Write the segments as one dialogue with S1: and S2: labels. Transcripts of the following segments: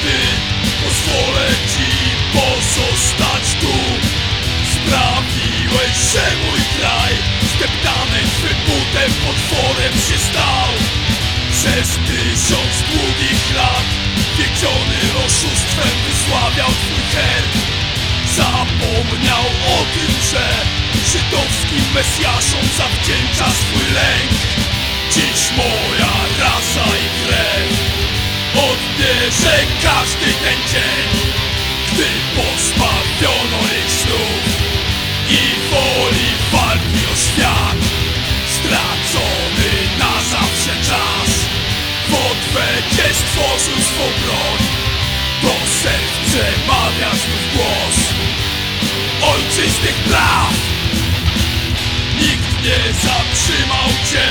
S1: gdy pozwolę ci pozostać tu. Sprawiłeś, że mój kraj Zdeptany twym butem potworem się stał. Przez tysiąc długich lat Wiedziony oszustwem wysławiał twój herb Zapomniał o tym, że Żydowskim mesjaszom zawdzięcza swój lęk. Dziś może ten dzień Gdy pozbawiono jej snów i woli walki o świat Stracony na zawsze czas. W odwecie stworzył swą broń Do serc przemawia znów głos Ojczystych praw. Nikt nie zatrzymał cię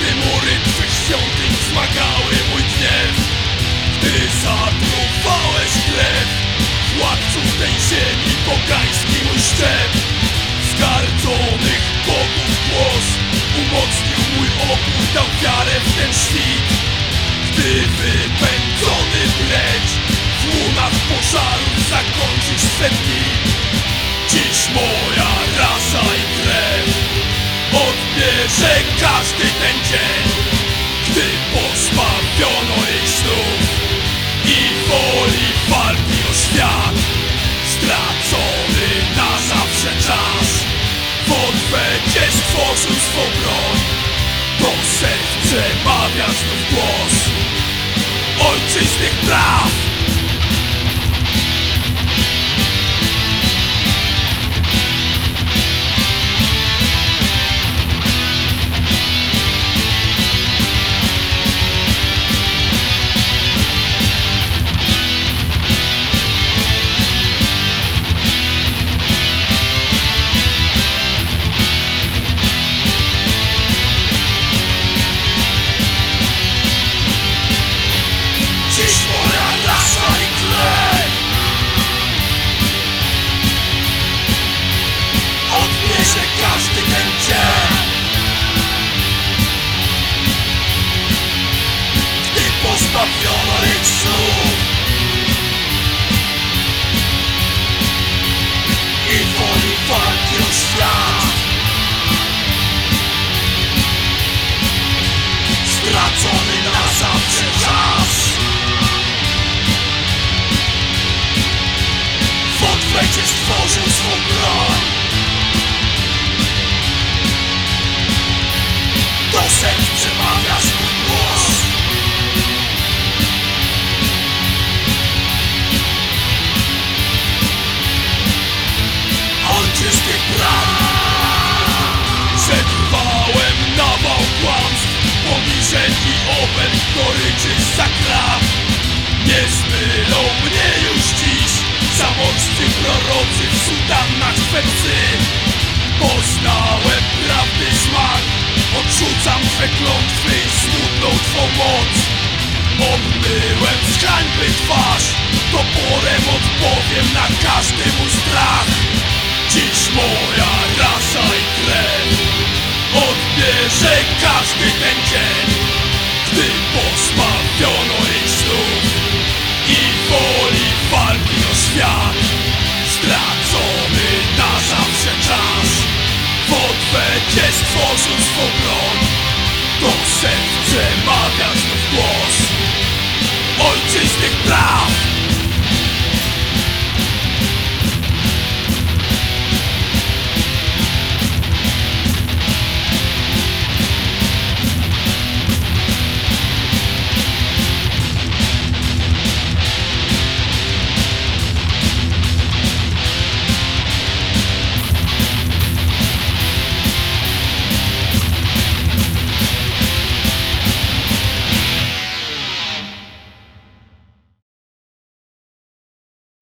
S1: Gdy mury twych świątyń wzmagały mój gniew. Gdy krew Władców tej ziemi pogański mój szczep. Zgardzonych bogów głos Umocnił mój opór, dał wiarę w ten świt. Gdy wypędzony precz W łunach pożarów zakończysz swe dni. Dziś moja rasa i krew Odbierze każdy ten dzień. Gdy pozbawiono jej snów I woli walki o świat odwecie stworzył swą broń. Do serc przemawia znów głos. Ojczystych praw każdy ten Gdy snów I woli walki o świat Stracony na zawsze czas. W odwecie stworzył swą broń goryczy za kraw Nie zmylą mnie już dziś Zamorscy prorocy w sutannach swe Poznałem prawdy smak Odrzucam twe klątwy i smutną twą moc. Obmyłem z hańby twarz Toporem odpowiem na każdy broń Do serc przemawia znów głos. Praw